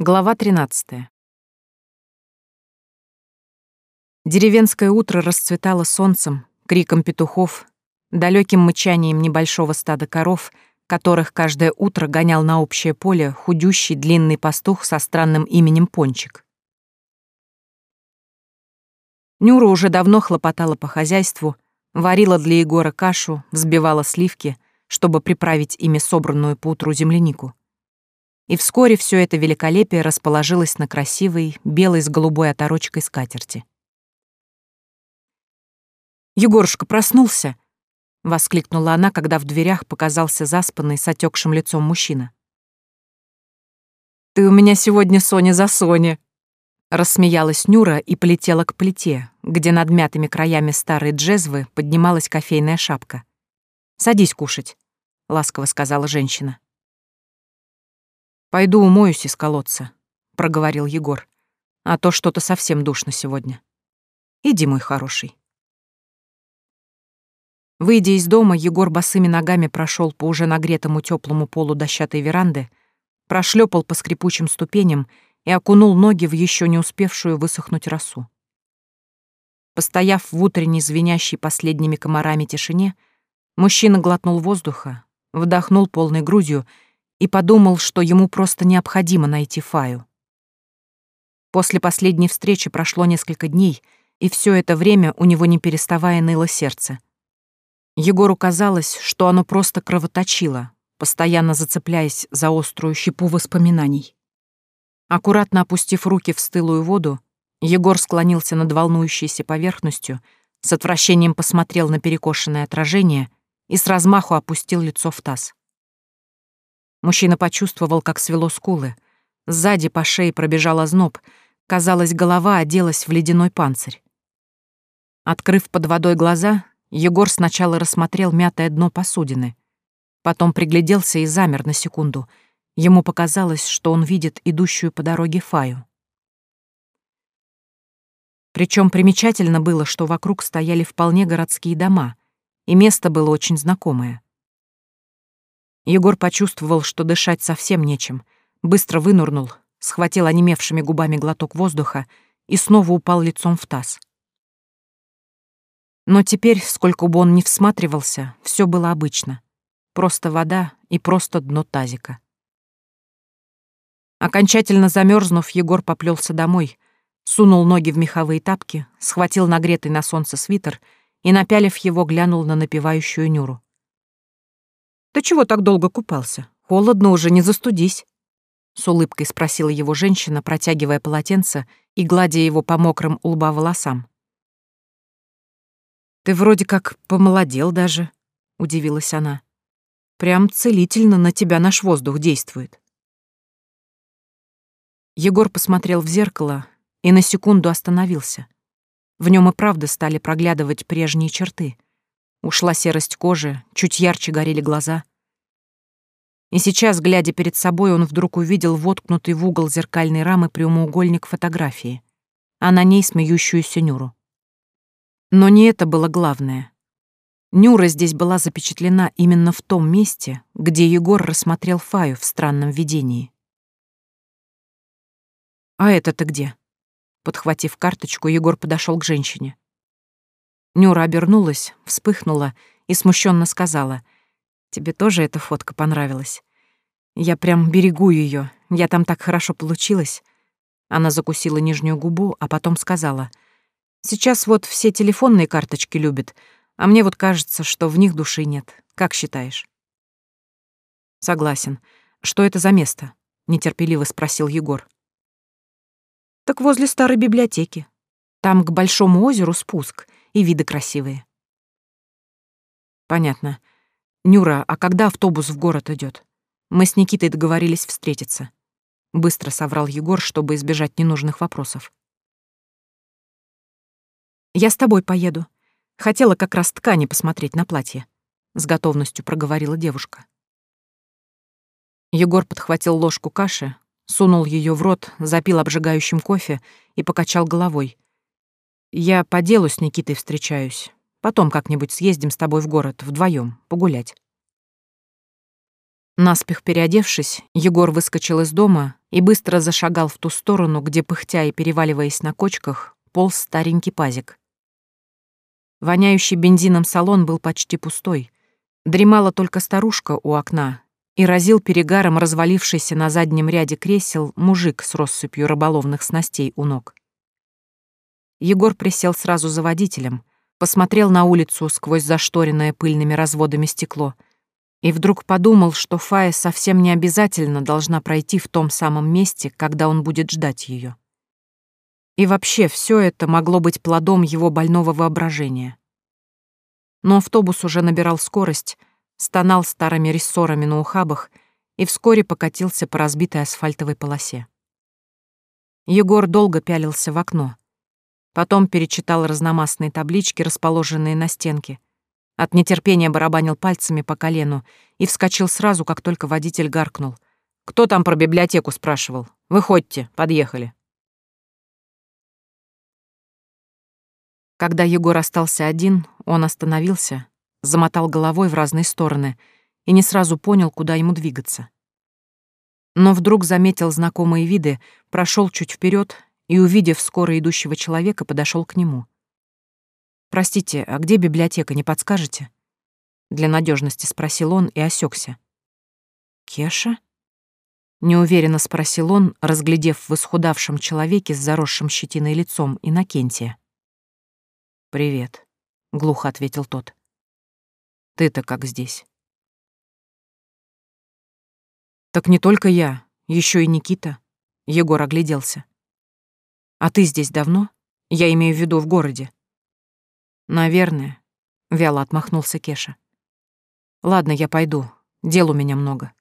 Глава 13. Деревенское утро расцветало солнцем, криком петухов, далеким мычанием небольшого стада коров, которых каждое утро гонял на общее поле худющий длинный пастух со странным именем Пончик. Нюра уже давно хлопотала по хозяйству, варила для Егора кашу, взбивала сливки, чтобы приправить ими собранную поутру землянику и вскоре все это великолепие расположилось на красивой, белой с голубой оторочкой скатерти. «Егорушка проснулся!» — воскликнула она, когда в дверях показался заспанный с отекшим лицом мужчина. «Ты у меня сегодня Соня за Соня!» Рассмеялась Нюра и полетела к плите, где над мятыми краями старой джезвы поднималась кофейная шапка. «Садись кушать», — ласково сказала женщина. «Пойду умоюсь из колодца», — проговорил Егор. «А то что-то совсем душно сегодня. Иди, мой хороший». Выйдя из дома, Егор босыми ногами прошел по уже нагретому теплому полу дощатой веранды, прошлепал по скрипучим ступеням и окунул ноги в еще не успевшую высохнуть росу. Постояв в утренней звенящей последними комарами тишине, мужчина глотнул воздуха, вдохнул полной грудью и подумал, что ему просто необходимо найти Фаю. После последней встречи прошло несколько дней, и все это время у него не переставая ныло сердце. Егору казалось, что оно просто кровоточило, постоянно зацепляясь за острую щепу воспоминаний. Аккуратно опустив руки в стылую воду, Егор склонился над волнующейся поверхностью, с отвращением посмотрел на перекошенное отражение и с размаху опустил лицо в таз. Мужчина почувствовал, как свело скулы. Сзади по шее пробежал озноб. Казалось, голова оделась в ледяной панцирь. Открыв под водой глаза, Егор сначала рассмотрел мятое дно посудины. Потом пригляделся и замер на секунду. Ему показалось, что он видит идущую по дороге Фаю. Причем примечательно было, что вокруг стояли вполне городские дома, и место было очень знакомое. Егор почувствовал, что дышать совсем нечем. Быстро вынурнул, схватил онемевшими губами глоток воздуха и снова упал лицом в таз. Но теперь, сколько бы он ни всматривался, все было обычно. Просто вода и просто дно тазика. Окончательно замерзнув, Егор поплелся домой, сунул ноги в меховые тапки, схватил нагретый на солнце свитер и, напялив его, глянул на напевающую Нюру. «Ты чего так долго купался? Холодно уже, не застудись!» С улыбкой спросила его женщина, протягивая полотенце и гладя его по мокрым у лба волосам. «Ты вроде как помолодел даже», — удивилась она. «Прям целительно на тебя наш воздух действует». Егор посмотрел в зеркало и на секунду остановился. В нем и правда стали проглядывать прежние черты. Ушла серость кожи, чуть ярче горели глаза. И сейчас, глядя перед собой, он вдруг увидел воткнутый в угол зеркальной рамы прямоугольник фотографии, а на ней смеющуюся Нюру. Но не это было главное. Нюра здесь была запечатлена именно в том месте, где Егор рассмотрел Фаю в странном видении. «А это-то где?» Подхватив карточку, Егор подошел к женщине. Нюра обернулась, вспыхнула и смущенно сказала. «Тебе тоже эта фотка понравилась? Я прям берегу ее. Я там так хорошо получилась». Она закусила нижнюю губу, а потом сказала. «Сейчас вот все телефонные карточки любят, а мне вот кажется, что в них души нет. Как считаешь?» «Согласен. Что это за место?» — нетерпеливо спросил Егор. «Так возле старой библиотеки. Там к Большому озеру спуск и виды красивые. Понятно. Нюра, а когда автобус в город идет? Мы с Никитой договорились встретиться. Быстро соврал Егор, чтобы избежать ненужных вопросов. Я с тобой поеду. Хотела как раз ткани посмотреть на платье. С готовностью проговорила девушка. Егор подхватил ложку каши, сунул ее в рот, запил обжигающим кофе и покачал головой, я по делу с Никитой встречаюсь. Потом как-нибудь съездим с тобой в город вдвоем погулять. Наспех переодевшись, Егор выскочил из дома и быстро зашагал в ту сторону, где, пыхтя и переваливаясь на кочках, полз старенький пазик. Воняющий бензином салон был почти пустой. Дремала только старушка у окна, и разил перегаром развалившийся на заднем ряде кресел мужик с россыпью рыболовных снастей у ног. Егор присел сразу за водителем, посмотрел на улицу сквозь зашторенное пыльными разводами стекло — и вдруг подумал, что Фая совсем не обязательно должна пройти в том самом месте, когда он будет ждать ее. И вообще все это могло быть плодом его больного воображения. Но автобус уже набирал скорость, стонал старыми рессорами на ухабах и вскоре покатился по разбитой асфальтовой полосе. Егор долго пялился в окно. Потом перечитал разномастные таблички, расположенные на стенке, от нетерпения барабанил пальцами по колену и вскочил сразу, как только водитель гаркнул. «Кто там про библиотеку?» — спрашивал. «Выходьте, подъехали». Когда Егор остался один, он остановился, замотал головой в разные стороны и не сразу понял, куда ему двигаться. Но вдруг заметил знакомые виды, прошел чуть вперед и, увидев скоро идущего человека, подошел к нему. «Простите, а где библиотека, не подскажете?» Для надежности спросил он и осекся. «Кеша?» Неуверенно спросил он, разглядев в исхудавшем человеке с заросшим щетиной лицом Иннокентия. «Привет», — глухо ответил тот. «Ты-то как здесь?» «Так не только я, еще и Никита», — Егор огляделся. «А ты здесь давно? Я имею в виду в городе». «Наверное», — вяло отмахнулся Кеша. «Ладно, я пойду. Дел у меня много».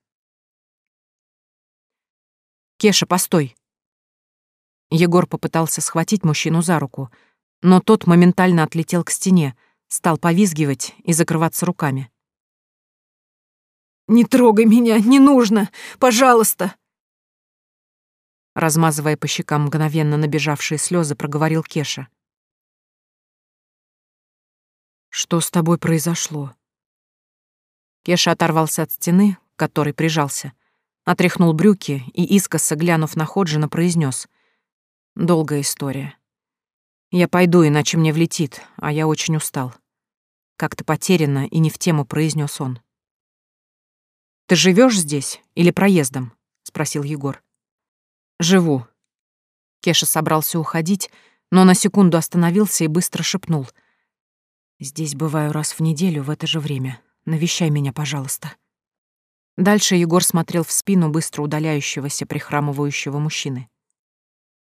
«Кеша, постой!» Егор попытался схватить мужчину за руку, но тот моментально отлетел к стене, стал повизгивать и закрываться руками. «Не трогай меня, не нужно! Пожалуйста!» Размазывая по щекам мгновенно набежавшие слезы, проговорил Кеша. Что с тобой произошло? Кеша оторвался от стены, к которой прижался, отряхнул брюки и, искоса глянув на Ходжина, произнес: «Долгая история. Я пойду, иначе мне влетит, а я очень устал». Как-то потерянно и не в тему произнес он. «Ты живешь здесь или проездом?» — спросил Егор. «Живу». Кеша собрался уходить, но на секунду остановился и быстро шепнул — Здесь бываю раз в неделю в это же время. Навещай меня, пожалуйста». Дальше Егор смотрел в спину быстро удаляющегося прихрамывающего мужчины.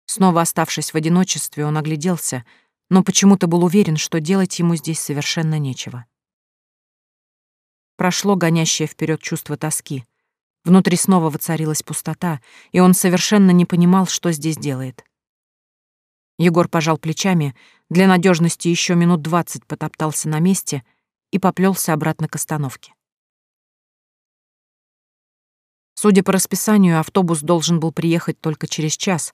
Снова оставшись в одиночестве, он огляделся, но почему-то был уверен, что делать ему здесь совершенно нечего. Прошло гонящее вперед чувство тоски. Внутри снова воцарилась пустота, и он совершенно не понимал, что здесь делает. Егор пожал плечами, для надежности еще минут двадцать потоптался на месте и поплелся обратно к остановке. Судя по расписанию, автобус должен был приехать только через час,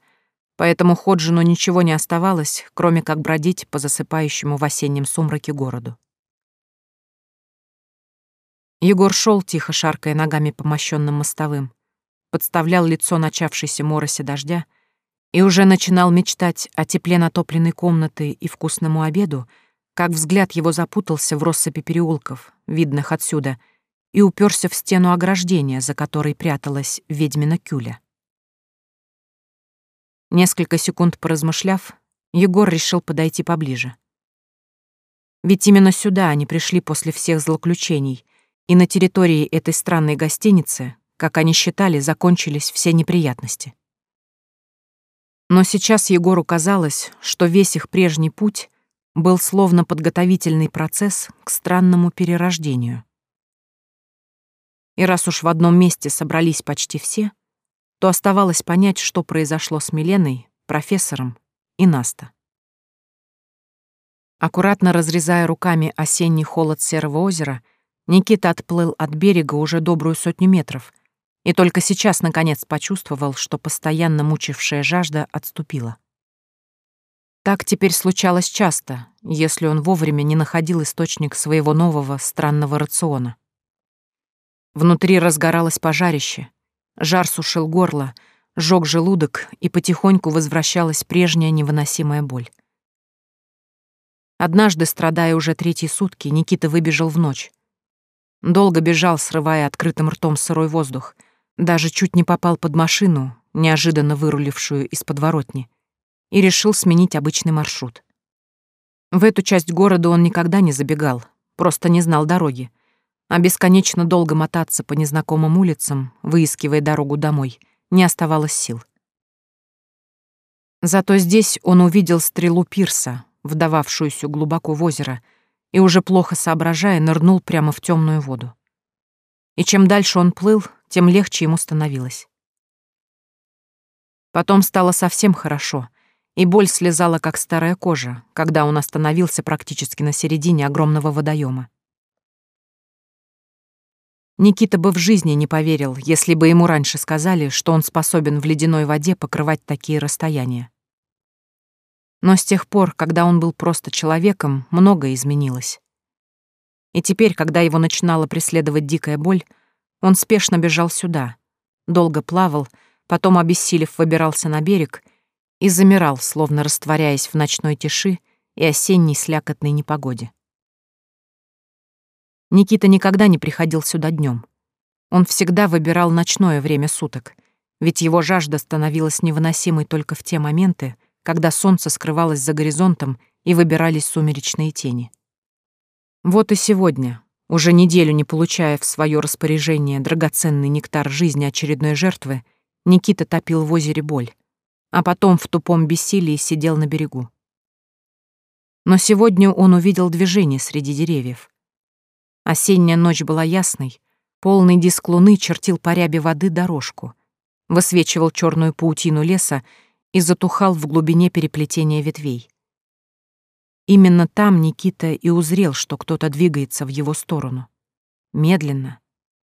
поэтому Ходжину ничего не оставалось, кроме как бродить по засыпающему в осеннем сумраке городу. Егор шел тихо шаркая ногами по мощенным мостовым, подставлял лицо начавшейся моросе дождя — и уже начинал мечтать о тепле натопленной комнаты и вкусному обеду, как взгляд его запутался в россыпи переулков, видных отсюда, и уперся в стену ограждения, за которой пряталась ведьмина кюля. Несколько секунд поразмышляв, Егор решил подойти поближе. Ведь именно сюда они пришли после всех злоключений, и на территории этой странной гостиницы, как они считали, закончились все неприятности. Но сейчас Егору казалось, что весь их прежний путь был словно подготовительный процесс к странному перерождению. И раз уж в одном месте собрались почти все, то оставалось понять, что произошло с Миленой, профессором и Наста. Аккуратно разрезая руками осенний холод серого озера, Никита отплыл от берега уже добрую сотню метров и только сейчас, наконец, почувствовал, что постоянно мучившая жажда отступила. Так теперь случалось часто, если он вовремя не находил источник своего нового странного рациона. Внутри разгоралось пожарище. Жар сушил горло, жёг желудок, и потихоньку возвращалась прежняя невыносимая боль. Однажды, страдая уже третьи сутки, Никита выбежал в ночь. Долго бежал, срывая открытым ртом сырой воздух. Даже чуть не попал под машину, неожиданно вырулившую из подворотни, и решил сменить обычный маршрут. В эту часть города он никогда не забегал, просто не знал дороги. А бесконечно долго мотаться по незнакомым улицам, выискивая дорогу домой, не оставалось сил. Зато здесь он увидел стрелу пирса, вдававшуюся глубоко в озеро, и уже плохо соображая, нырнул прямо в темную воду. И чем дальше он плыл, тем легче ему становилось. Потом стало совсем хорошо, и боль слезала, как старая кожа, когда он остановился практически на середине огромного водоема. Никита бы в жизни не поверил, если бы ему раньше сказали, что он способен в ледяной воде покрывать такие расстояния. Но с тех пор, когда он был просто человеком, многое изменилось. И теперь, когда его начинала преследовать дикая боль, он спешно бежал сюда, долго плавал, потом, обессилев, выбирался на берег и замирал, словно растворяясь в ночной тиши и осенней слякотной непогоде. Никита никогда не приходил сюда днем. Он всегда выбирал ночное время суток, ведь его жажда становилась невыносимой только в те моменты, когда солнце скрывалось за горизонтом и выбирались сумеречные тени. Вот и сегодня, уже неделю не получая в свое распоряжение драгоценный нектар жизни очередной жертвы, Никита топил в озере боль, а потом в тупом бессилии сидел на берегу. Но сегодня он увидел движение среди деревьев. Осенняя ночь была ясной, полный диск луны чертил по рябе воды дорожку, высвечивал черную паутину леса и затухал в глубине переплетения ветвей. Именно там Никита и узрел, что кто-то двигается в его сторону. Медленно,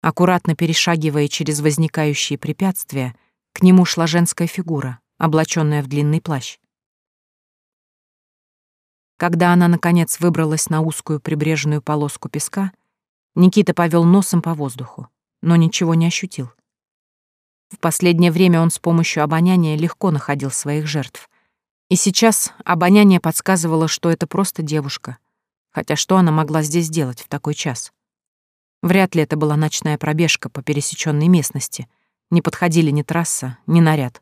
аккуратно перешагивая через возникающие препятствия, к нему шла женская фигура, облаченная в длинный плащ. Когда она, наконец, выбралась на узкую прибрежную полоску песка, Никита повел носом по воздуху, но ничего не ощутил. В последнее время он с помощью обоняния легко находил своих жертв. И сейчас обоняние подсказывало, что это просто девушка. Хотя что она могла здесь делать в такой час? Вряд ли это была ночная пробежка по пересеченной местности. Не подходили ни трасса, ни наряд.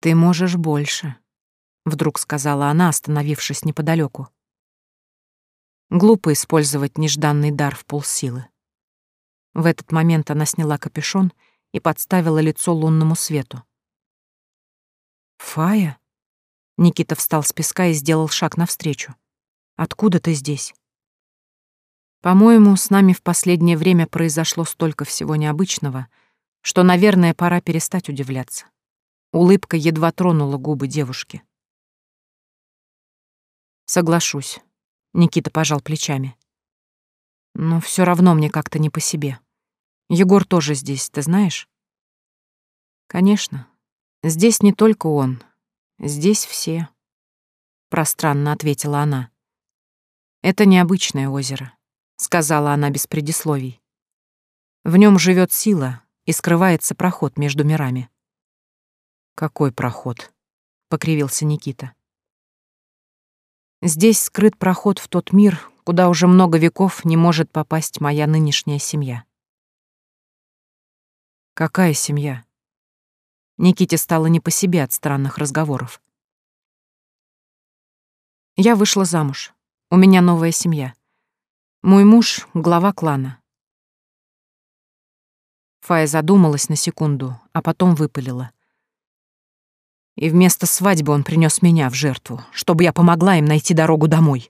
«Ты можешь больше», — вдруг сказала она, остановившись неподалеку. Глупо использовать нежданный дар в полсилы. В этот момент она сняла капюшон и подставила лицо лунному свету. «Фая?» Никита встал с песка и сделал шаг навстречу. «Откуда ты здесь?» «По-моему, с нами в последнее время произошло столько всего необычного, что, наверное, пора перестать удивляться». Улыбка едва тронула губы девушки. «Соглашусь. Никита пожал плечами. Но все равно мне как-то не по себе. Егор тоже здесь, ты знаешь? Конечно. Здесь не только он. Здесь все. Пространно ответила она. Это необычное озеро, сказала она без предисловий. В нем живет сила и скрывается проход между мирами. Какой проход? покривился Никита. Здесь скрыт проход в тот мир, куда уже много веков не может попасть моя нынешняя семья. Какая семья? Никите стало не по себе от странных разговоров. Я вышла замуж. У меня новая семья. Мой муж — глава клана. Фая задумалась на секунду, а потом выпалила. И вместо свадьбы он принес меня в жертву, чтобы я помогла им найти дорогу домой.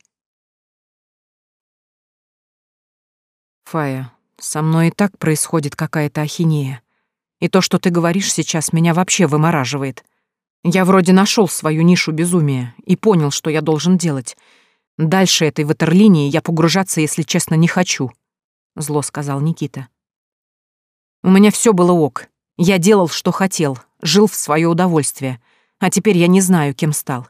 Фая, со мной и так происходит какая-то ахинея. И то, что ты говоришь сейчас, меня вообще вымораживает. Я вроде нашел свою нишу безумия и понял, что я должен делать. Дальше этой ватерлинии я погружаться, если честно, не хочу, — зло сказал Никита. У меня все было ок. Я делал, что хотел, жил в свое удовольствие — а теперь я не знаю, кем стал.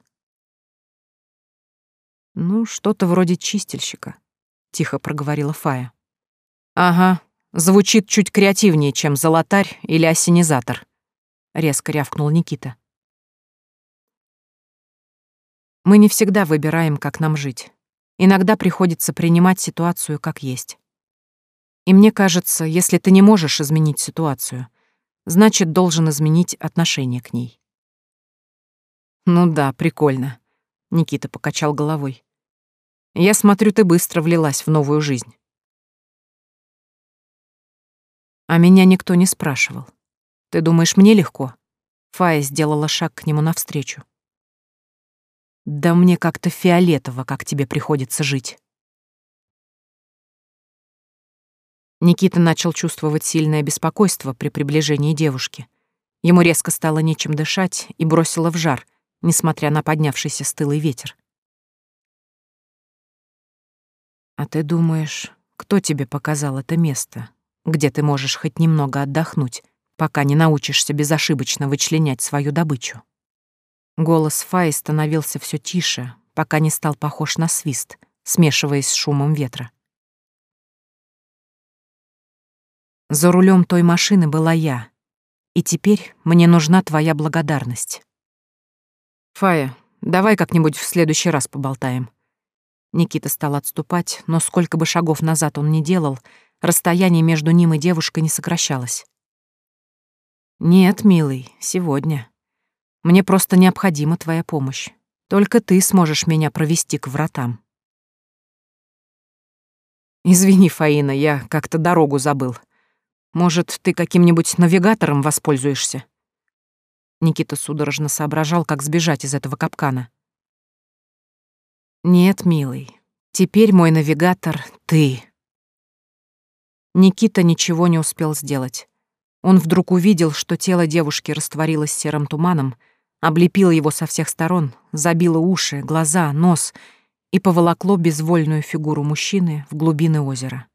Ну, что-то вроде чистильщика, тихо проговорила Фая. Ага, Звучит чуть креативнее, чем золотарь или осенизатор», — резко рявкнул Никита. Мы не всегда выбираем, как нам жить. Иногда приходится принимать ситуацию как есть. И мне кажется, если ты не можешь изменить ситуацию, значит, должен изменить отношение к ней. Ну да, прикольно. Никита покачал головой. Я смотрю, ты быстро влилась в новую жизнь. А меня никто не спрашивал. Ты думаешь, мне легко? Фая сделала шаг к нему навстречу. Да мне как-то фиолетово, как тебе приходится жить. Никита начал чувствовать сильное беспокойство при приближении девушки. Ему резко стало нечем дышать и бросило в жар, несмотря на поднявшийся стылый ветер. «А ты думаешь, кто тебе показал это место, где ты можешь хоть немного отдохнуть, пока не научишься безошибочно вычленять свою добычу?» Голос Фаи становился все тише, пока не стал похож на свист, смешиваясь с шумом ветра. За рулем той машины была я, и теперь мне нужна твоя благодарность. Фая, давай как-нибудь в следующий раз поболтаем. Никита стал отступать, но сколько бы шагов назад он ни делал, расстояние между ним и девушкой не сокращалось. «Нет, милый, сегодня», мне просто необходима твоя помощь. Только ты сможешь меня провести к вратам. Извини, Фаина, я как-то дорогу забыл. Может, ты каким-нибудь навигатором воспользуешься? Никита судорожно соображал, как сбежать из этого капкана. Нет, милый, теперь мой навигатор — ты. Никита ничего не успел сделать. Он вдруг увидел, что тело девушки растворилось серым туманом, облепило его со всех сторон, забило уши, глаза, нос и поволокло безвольную фигуру мужчины в глубины озера.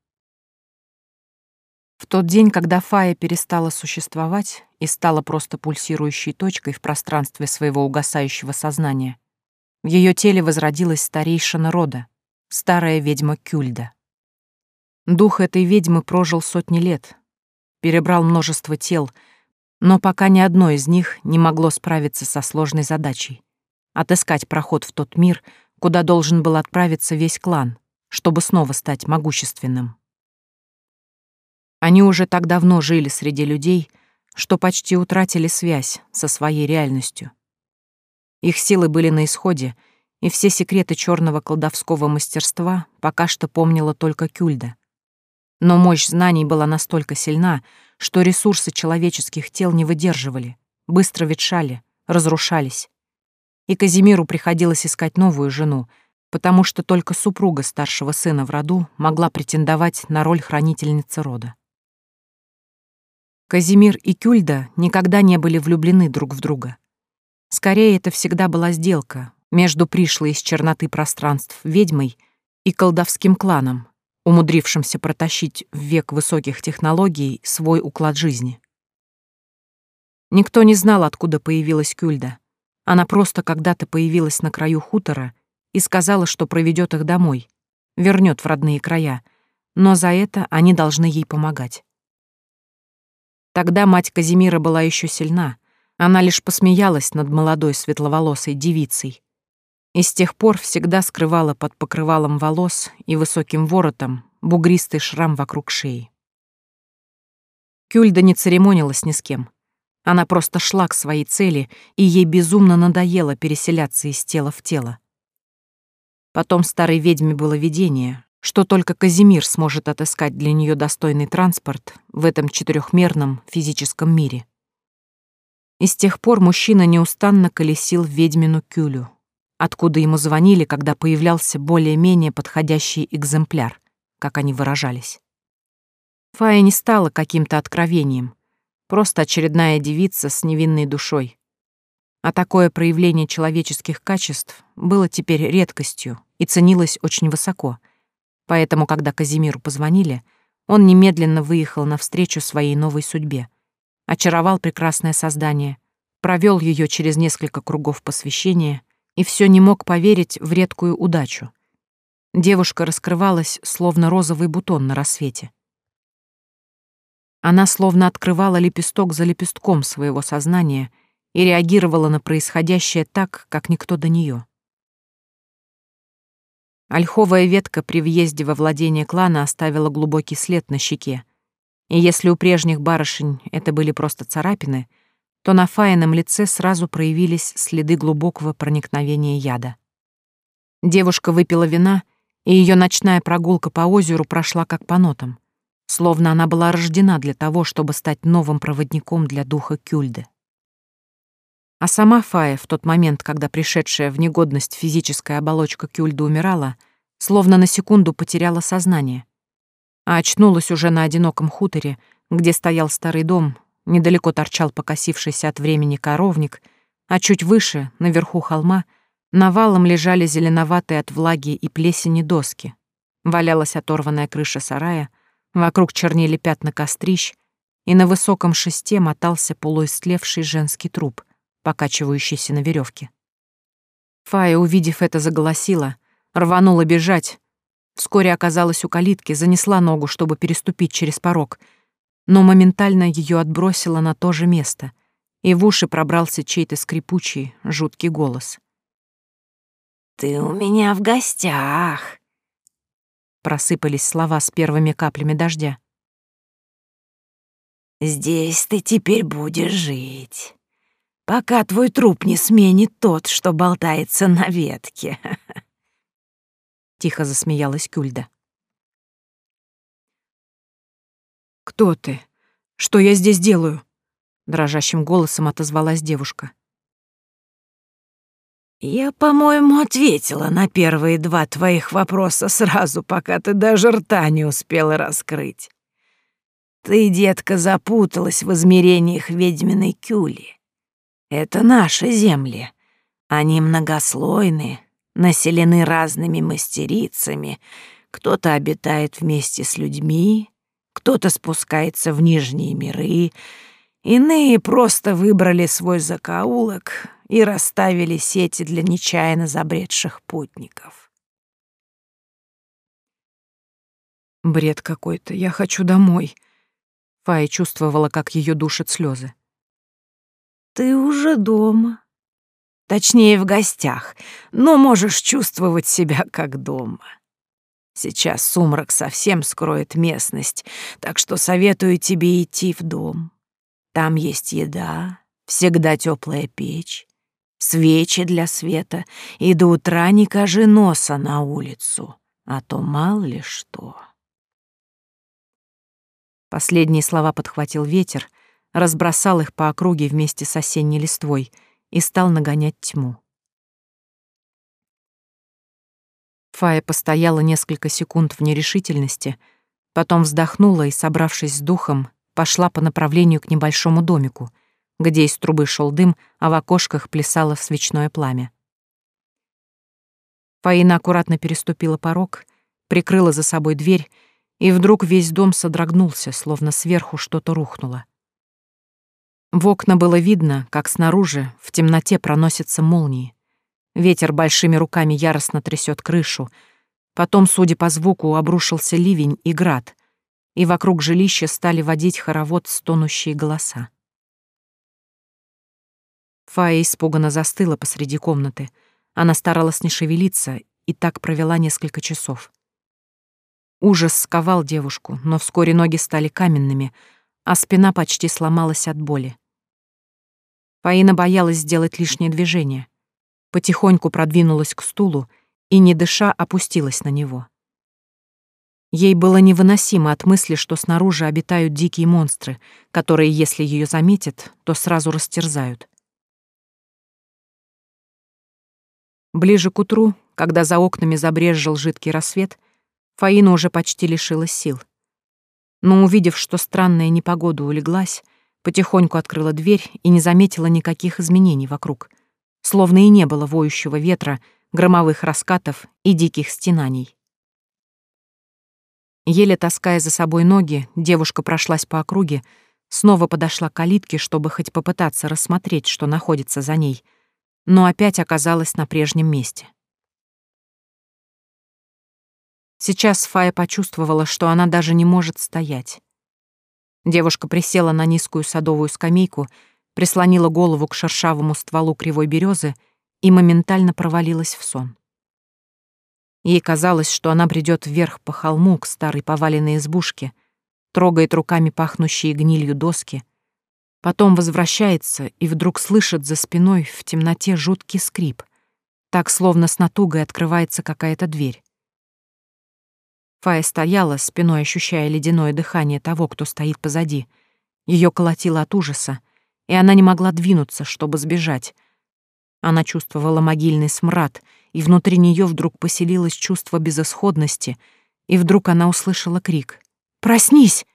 В тот день, когда Фая перестала существовать и стала просто пульсирующей точкой в пространстве своего угасающего сознания, в ее теле возродилась старейшина рода, старая ведьма Кюльда. Дух этой ведьмы прожил сотни лет, перебрал множество тел — но пока ни одно из них не могло справиться со сложной задачей — отыскать проход в тот мир, куда должен был отправиться весь клан, чтобы снова стать могущественным. Они уже так давно жили среди людей, что почти утратили связь со своей реальностью. Их силы были на исходе, и все секреты черного колдовского мастерства пока что помнила только Кюльда. Но мощь знаний была настолько сильна, что ресурсы человеческих тел не выдерживали, быстро ветшали, разрушались. И Казимиру приходилось искать новую жену, потому что только супруга старшего сына в роду могла претендовать на роль хранительницы рода. Казимир и Кюльда никогда не были влюблены друг в друга. Скорее, это всегда была сделка между пришлой из черноты пространств ведьмой и колдовским кланом, умудрившимся протащить в век высоких технологий свой уклад жизни. Никто не знал, откуда появилась Кюльда. Она просто когда-то появилась на краю хутора и сказала, что проведет их домой, вернет в родные края, но за это они должны ей помогать. Тогда мать Казимира была еще сильна, она лишь посмеялась над молодой светловолосой девицей, и с тех пор всегда скрывала под покрывалом волос и высоким воротом бугристый шрам вокруг шеи. Кюльда не церемонилась ни с кем. Она просто шла к своей цели, и ей безумно надоело переселяться из тела в тело. Потом старой ведьме было видение, что только Казимир сможет отыскать для нее достойный транспорт в этом четырехмерном физическом мире. И с тех пор мужчина неустанно колесил ведьмину Кюлю, откуда ему звонили, когда появлялся более-менее подходящий экземпляр, как они выражались. Фая не стала каким-то откровением, просто очередная девица с невинной душой. А такое проявление человеческих качеств было теперь редкостью и ценилось очень высоко. Поэтому, когда Казимиру позвонили, он немедленно выехал навстречу своей новой судьбе, очаровал прекрасное создание, провел ее через несколько кругов посвящения — и все не мог поверить в редкую удачу. Девушка раскрывалась, словно розовый бутон на рассвете. Она словно открывала лепесток за лепестком своего сознания и реагировала на происходящее так, как никто до нее. Ольховая ветка при въезде во владение клана оставила глубокий след на щеке, и если у прежних барышень это были просто царапины, то на Фаином лице сразу проявились следы глубокого проникновения яда. Девушка выпила вина, и ее ночная прогулка по озеру прошла как по нотам словно она была рождена для того, чтобы стать новым проводником для духа Кюльды. А сама Фая в тот момент, когда пришедшая в негодность физическая оболочка Кюльды умирала, словно на секунду потеряла сознание, а очнулась уже на одиноком хуторе, где стоял старый дом, недалеко торчал покосившийся от времени коровник, а чуть выше, наверху холма, навалом лежали зеленоватые от влаги и плесени доски, валялась оторванная крыша сарая — Вокруг чернели пятна кострищ, и на высоком шесте мотался полуистлевший женский труп, покачивающийся на веревке. Фая, увидев это, заголосила, рванула бежать. Вскоре оказалась у калитки, занесла ногу, чтобы переступить через порог, но моментально ее отбросило на то же место, и в уши пробрался чей-то скрипучий, жуткий голос. «Ты у меня в гостях!» Просыпались слова с первыми каплями дождя. «Здесь ты теперь будешь жить, пока твой труп не сменит тот, что болтается на ветке». Тихо засмеялась Кюльда. «Кто ты? Что я здесь делаю?» Дрожащим голосом отозвалась девушка. «Я, по-моему, ответила на первые два твоих вопроса сразу, пока ты даже рта не успела раскрыть. Ты, детка, запуталась в измерениях ведьминой кюли. Это наши земли. Они многослойны, населены разными мастерицами. Кто-то обитает вместе с людьми, кто-то спускается в нижние миры, иные просто выбрали свой закоулок и расставили сети для нечаянно забредших путников. Бред какой-то, я хочу домой. Фая чувствовала, как ее душат слезы. Ты уже дома. Точнее, в гостях, но можешь чувствовать себя как дома. Сейчас сумрак совсем скроет местность, так что советую тебе идти в дом. Там есть еда, всегда теплая печь, свечи для света, и до утра не кажи носа на улицу, а то мало ли что. Последние слова подхватил ветер, разбросал их по округе вместе с осенней листвой и стал нагонять тьму. Фая постояла несколько секунд в нерешительности, потом вздохнула и, собравшись с духом, пошла по направлению к небольшому домику — где из трубы шел дым, а в окошках плясало свечное пламя. Фаина аккуратно переступила порог, прикрыла за собой дверь, и вдруг весь дом содрогнулся, словно сверху что-то рухнуло. В окна было видно, как снаружи в темноте проносятся молнии. Ветер большими руками яростно трясет крышу. Потом, судя по звуку, обрушился ливень и град, и вокруг жилища стали водить хоровод стонущие голоса. Фая испуганно застыла посреди комнаты. Она старалась не шевелиться и так провела несколько часов. Ужас сковал девушку, но вскоре ноги стали каменными, а спина почти сломалась от боли. Фаина боялась сделать лишнее движение. Потихоньку продвинулась к стулу и, не дыша, опустилась на него. Ей было невыносимо от мысли, что снаружи обитают дикие монстры, которые, если ее заметят, то сразу растерзают. Ближе к утру, когда за окнами забрезжил жидкий рассвет, Фаина уже почти лишилась сил. Но, увидев, что странная непогода улеглась, потихоньку открыла дверь и не заметила никаких изменений вокруг, словно и не было воющего ветра, громовых раскатов и диких стенаний. Еле таская за собой ноги, девушка прошлась по округе, снова подошла к калитке, чтобы хоть попытаться рассмотреть, что находится за ней, но опять оказалась на прежнем месте. Сейчас Фая почувствовала, что она даже не может стоять. Девушка присела на низкую садовую скамейку, прислонила голову к шершавому стволу кривой березы и моментально провалилась в сон. Ей казалось, что она бредет вверх по холму к старой поваленной избушке, трогает руками пахнущие гнилью доски, потом возвращается и вдруг слышит за спиной в темноте жуткий скрип, так словно с натугой открывается какая-то дверь. Фая стояла, спиной ощущая ледяное дыхание того, кто стоит позади. Ее колотило от ужаса, и она не могла двинуться, чтобы сбежать. Она чувствовала могильный смрад, и внутри нее вдруг поселилось чувство безысходности, и вдруг она услышала крик. «Проснись!»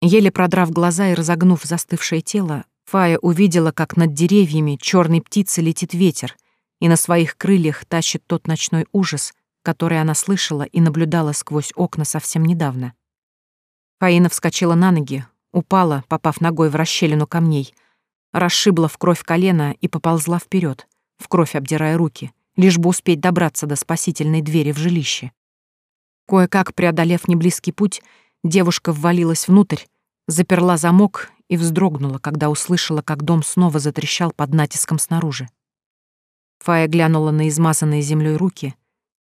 Еле продрав глаза и разогнув застывшее тело, Фая увидела, как над деревьями черной птицы летит ветер, и на своих крыльях тащит тот ночной ужас, который она слышала и наблюдала сквозь окна совсем недавно. Фаина вскочила на ноги, упала, попав ногой в расщелину камней, расшибла в кровь колено и поползла вперед, в кровь обдирая руки, лишь бы успеть добраться до спасительной двери в жилище. Кое-как преодолев неблизкий путь, девушка ввалилась внутрь, заперла замок и вздрогнула, когда услышала, как дом снова затрещал под натиском снаружи. Фая глянула на измазанные землей руки,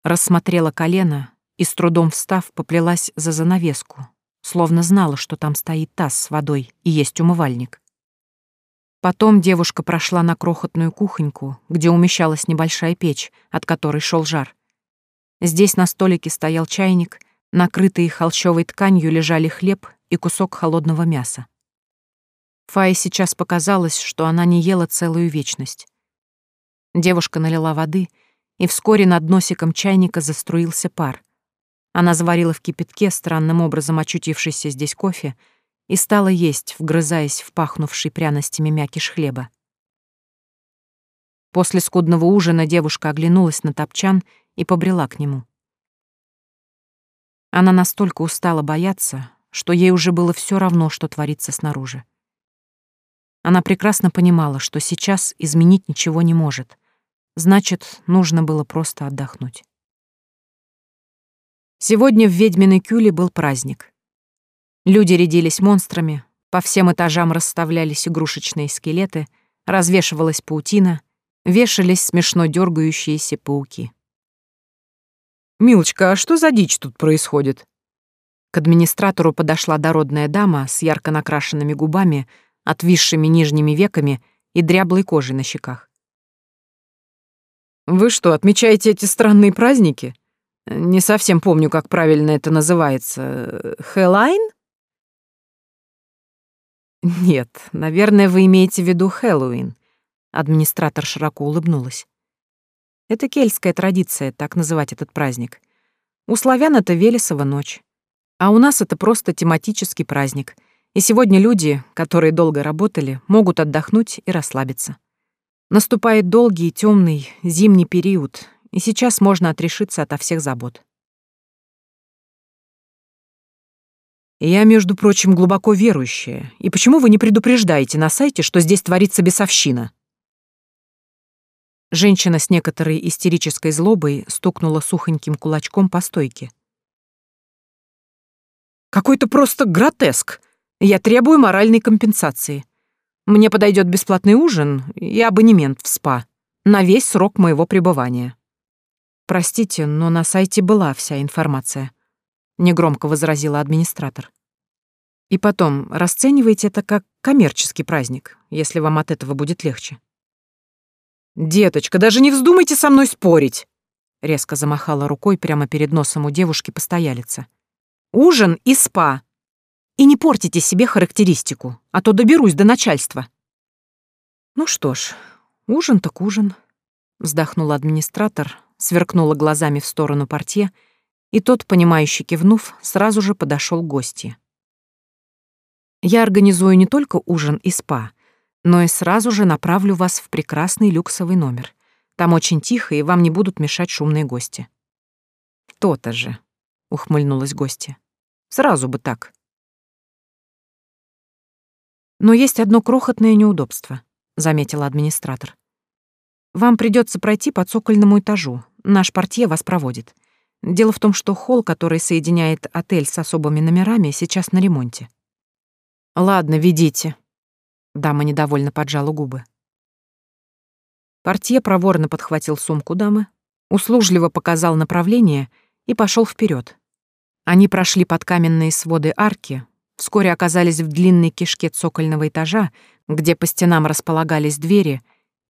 рассмотрела колено и, с трудом встав, поплелась за занавеску, словно знала, что там стоит таз с водой и есть умывальник. Потом девушка прошла на крохотную кухоньку, где умещалась небольшая печь, от которой шел жар. Здесь на столике стоял чайник, накрытые холщовой тканью лежали хлеб и кусок холодного мяса. Фае сейчас показалось, что она не ела целую вечность. Девушка налила воды — и вскоре над носиком чайника заструился пар. Она заварила в кипятке странным образом очутившийся здесь кофе и стала есть, вгрызаясь в пахнувший пряностями мякиш хлеба. После скудного ужина девушка оглянулась на топчан и побрела к нему. Она настолько устала бояться, что ей уже было все равно, что творится снаружи. Она прекрасно понимала, что сейчас изменить ничего не может — Значит, нужно было просто отдохнуть. Сегодня в ведьминой кюле был праздник. Люди рядились монстрами, по всем этажам расставлялись игрушечные скелеты, развешивалась паутина, вешались смешно дергающиеся пауки. «Милочка, а что за дичь тут происходит?» К администратору подошла дородная дама с ярко накрашенными губами, отвисшими нижними веками и дряблой кожей на щеках. Вы что, отмечаете эти странные праздники? Не совсем помню, как правильно это называется. Хэлайн? Нет, наверное, вы имеете в виду Хэллоуин. Администратор широко улыбнулась. Это кельтская традиция, так называть этот праздник. У славян это Велесова ночь. А у нас это просто тематический праздник. И сегодня люди, которые долго работали, могут отдохнуть и расслабиться. Наступает долгий, темный, зимний период, и сейчас можно отрешиться ото всех забот. Я, между прочим, глубоко верующая. И почему вы не предупреждаете на сайте, что здесь творится бесовщина? Женщина с некоторой истерической злобой стукнула сухоньким кулачком по стойке. Какой-то просто гротеск. Я требую моральной компенсации. Мне подойдет бесплатный ужин и абонемент в СПА на весь срок моего пребывания. Простите, но на сайте была вся информация, негромко возразила администратор. И потом, расценивайте это как коммерческий праздник, если вам от этого будет легче. Деточка, даже не вздумайте со мной спорить, резко замахала рукой прямо перед носом у девушки постоялица. Ужин и спа. И не портите себе характеристику, а то доберусь до начальства. Ну что ж, ужин так ужин, вздохнул администратор, сверкнула глазами в сторону портье, и тот, понимающе кивнув, сразу же подошел к гости. Я организую не только ужин и спа, но и сразу же направлю вас в прекрасный люксовый номер. Там очень тихо, и вам не будут мешать шумные гости. То-то же, ухмыльнулась гостья. Сразу бы так. Но есть одно крохотное неудобство, заметила администратор. Вам придется пройти по цокольному этажу. Наш портье вас проводит. Дело в том, что холл, который соединяет отель с особыми номерами, сейчас на ремонте. Ладно, ведите. Дама недовольно поджала губы. Портье проворно подхватил сумку дамы, услужливо показал направление и пошел вперед. Они прошли под каменные своды арки, вскоре оказались в длинной кишке цокольного этажа, где по стенам располагались двери,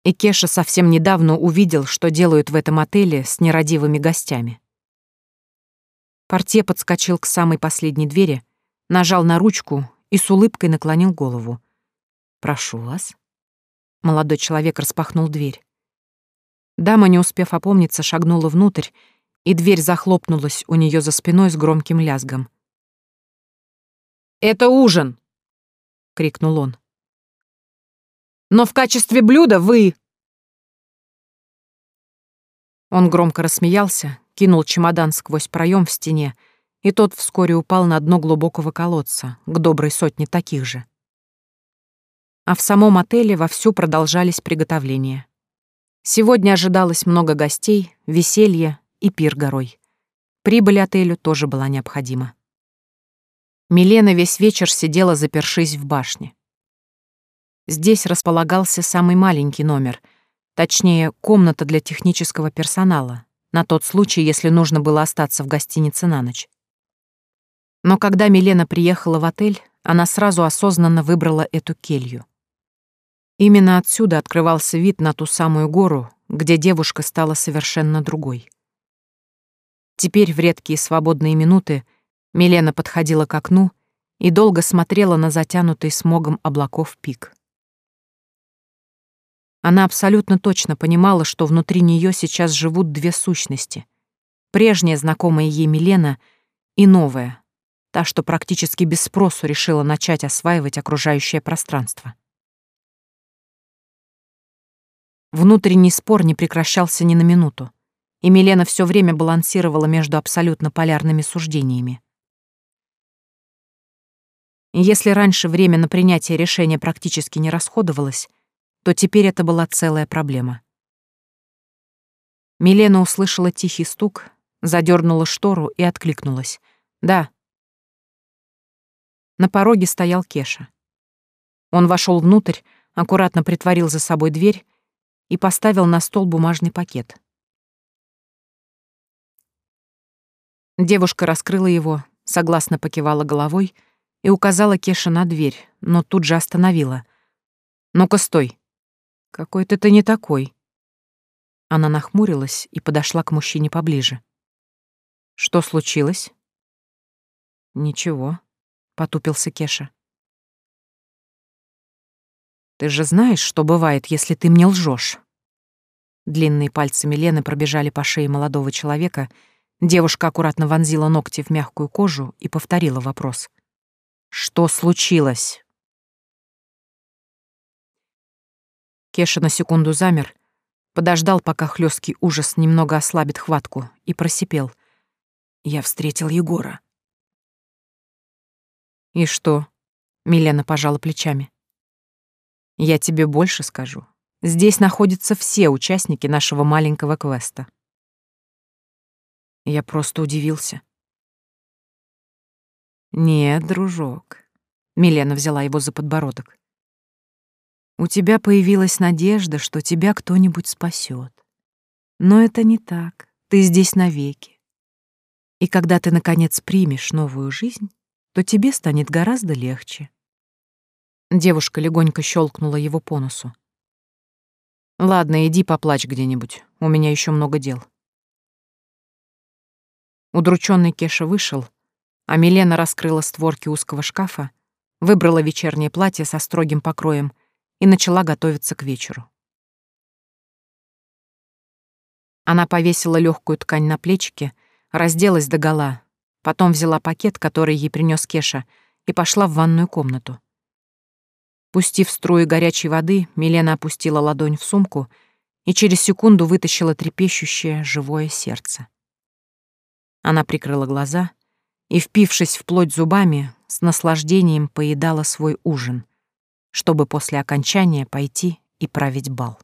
и Кеша совсем недавно увидел, что делают в этом отеле с нерадивыми гостями. Портье подскочил к самой последней двери, нажал на ручку и с улыбкой наклонил голову. «Прошу вас». Молодой человек распахнул дверь. Дама, не успев опомниться, шагнула внутрь, и дверь захлопнулась у нее за спиной с громким лязгом. «Это ужин!» — крикнул он. «Но в качестве блюда вы...» Он громко рассмеялся, кинул чемодан сквозь проем в стене, и тот вскоре упал на дно глубокого колодца, к доброй сотне таких же. А в самом отеле вовсю продолжались приготовления. Сегодня ожидалось много гостей, веселья и пир горой. Прибыль отелю тоже была необходима. Милена весь вечер сидела, запершись в башне. Здесь располагался самый маленький номер, точнее, комната для технического персонала, на тот случай, если нужно было остаться в гостинице на ночь. Но когда Милена приехала в отель, она сразу осознанно выбрала эту келью. Именно отсюда открывался вид на ту самую гору, где девушка стала совершенно другой. Теперь в редкие свободные минуты Милена подходила к окну и долго смотрела на затянутый смогом облаков пик. Она абсолютно точно понимала, что внутри нее сейчас живут две сущности. Прежняя знакомая ей Милена и новая, та, что практически без спросу решила начать осваивать окружающее пространство. Внутренний спор не прекращался ни на минуту, и Милена все время балансировала между абсолютно полярными суждениями. Если раньше время на принятие решения практически не расходовалось, то теперь это была целая проблема. Милена услышала тихий стук, задернула штору и откликнулась. «Да». На пороге стоял Кеша. Он вошел внутрь, аккуратно притворил за собой дверь и поставил на стол бумажный пакет. Девушка раскрыла его, согласно покивала головой и указала Кеше на дверь, но тут же остановила. «Ну-ка, стой. Какой-то ты не такой». Она нахмурилась и подошла к мужчине поближе. «Что случилось?» «Ничего», — потупился Кеша. Ты же знаешь, что бывает, если ты мне лжешь. Длинные пальцы Милены пробежали по шее молодого человека. Девушка аккуратно вонзила ногти в мягкую кожу и повторила вопрос. «Что случилось?» Кеша на секунду замер, подождал, пока хлесткий ужас немного ослабит хватку, и просипел. «Я встретил Егора». «И что?» — Милена пожала плечами. Я тебе больше скажу. Здесь находятся все участники нашего маленького квеста. Я просто удивился. Нет, дружок. Милена взяла его за подбородок. У тебя появилась надежда, что тебя кто-нибудь спасет. Но это не так. Ты здесь навеки. И когда ты, наконец, примешь новую жизнь, то тебе станет гораздо легче. Девушка легонько щелкнула его по носу. «Ладно, иди поплачь где-нибудь. У меня еще много дел». Удрученный Кеша вышел, а Милена раскрыла створки узкого шкафа, выбрала вечернее платье со строгим покроем и начала готовиться к вечеру. Она повесила легкую ткань на плечики, разделась догола, потом взяла пакет, который ей принес Кеша, и пошла в ванную комнату. Пустив струи горячей воды, Милена опустила ладонь в сумку и через секунду вытащила трепещущее живое сердце. Она прикрыла глаза и, впившись в плоть зубами, с наслаждением поедала свой ужин, чтобы после окончания пойти и править бал.